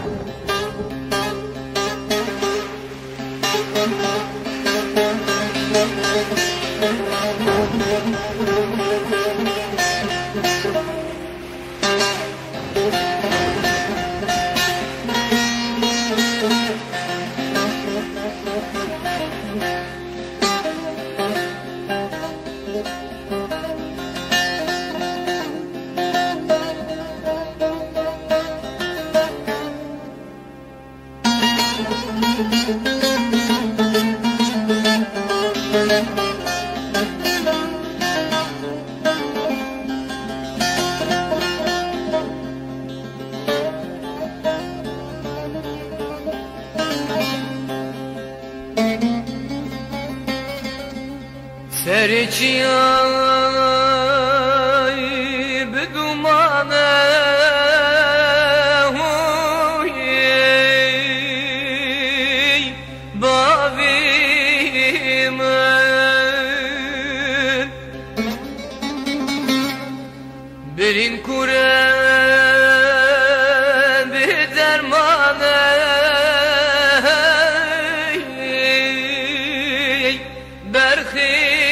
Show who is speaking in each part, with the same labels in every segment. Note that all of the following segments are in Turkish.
Speaker 1: Thank you. Serçiyay bedumane huy berhe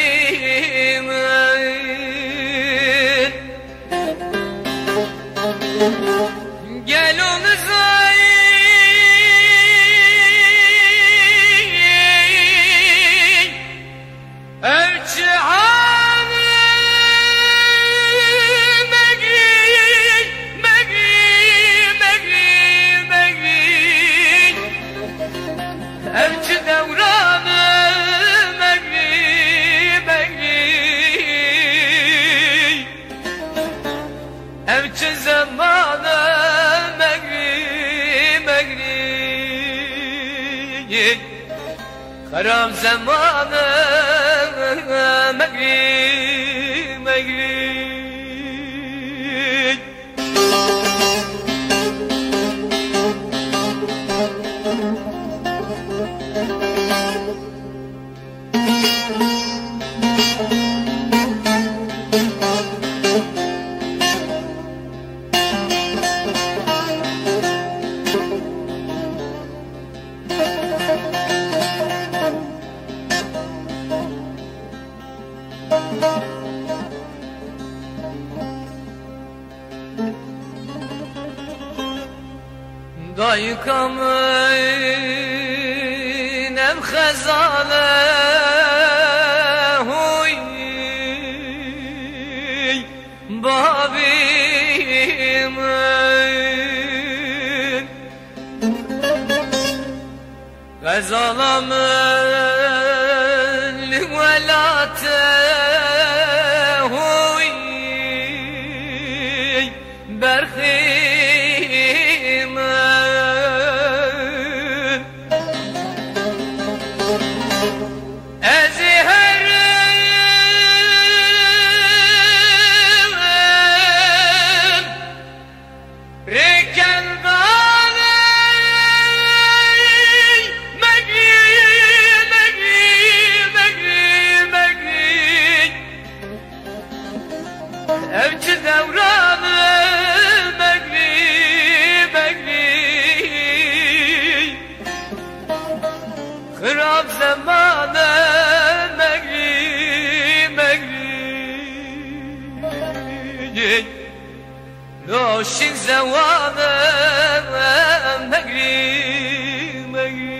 Speaker 1: Karam zamanı Megri, Megri Dayıkamın em khazale huy. Babimin Gazalamın velate Kırab zamanı Megri, Megri Roşin zamanı Megri, Megri